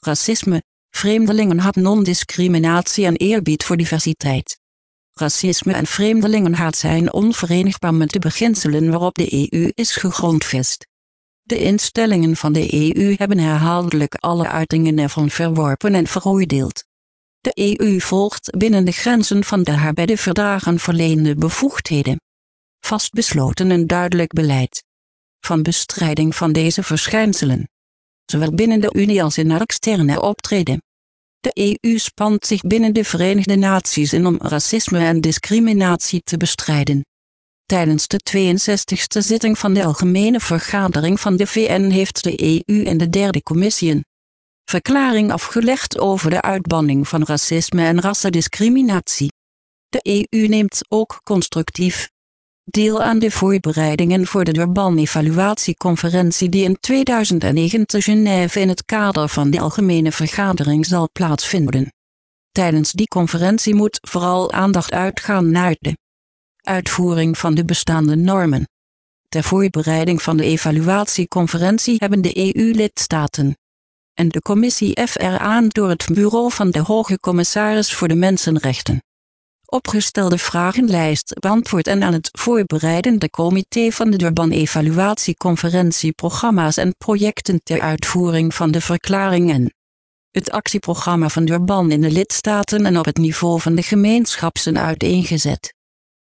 racisme, vreemdelingenhaat, non-discriminatie en eerbied voor diversiteit. Racisme en vreemdelingenhaat zijn onverenigbaar met de beginselen waarop de EU is gegrondvest. De instellingen van de EU hebben herhaaldelijk alle uitingen ervan verworpen en veroordeeld. De EU volgt binnen de grenzen van de haar bij de verdragen verleende bevoegdheden. Vastbesloten en duidelijk beleid van bestrijding van deze verschijnselen, zowel binnen de Unie als in haar externe optreden. De EU spant zich binnen de Verenigde Naties in om racisme en discriminatie te bestrijden. Tijdens de 62e zitting van de Algemene Vergadering van de VN heeft de EU en de derde commissie een verklaring afgelegd over de uitbanning van racisme en rassendiscriminatie. De EU neemt ook constructief deel aan de voorbereidingen voor de Durban-evaluatieconferentie die in 2009 te Genève in het kader van de Algemene Vergadering zal plaatsvinden. Tijdens die conferentie moet vooral aandacht uitgaan naar de uitvoering van de bestaande normen. Ter voorbereiding van de evaluatieconferentie hebben de EU-lidstaten en de commissie FRA door het bureau van de Hoge Commissaris voor de Mensenrechten opgestelde vragenlijst beantwoord en aan het voorbereidende comité van de Durban-evaluatieconferentie programma's en projecten ter uitvoering van de verklaring en het actieprogramma van Durban in de lidstaten en op het niveau van de gemeenschap zijn uiteengezet.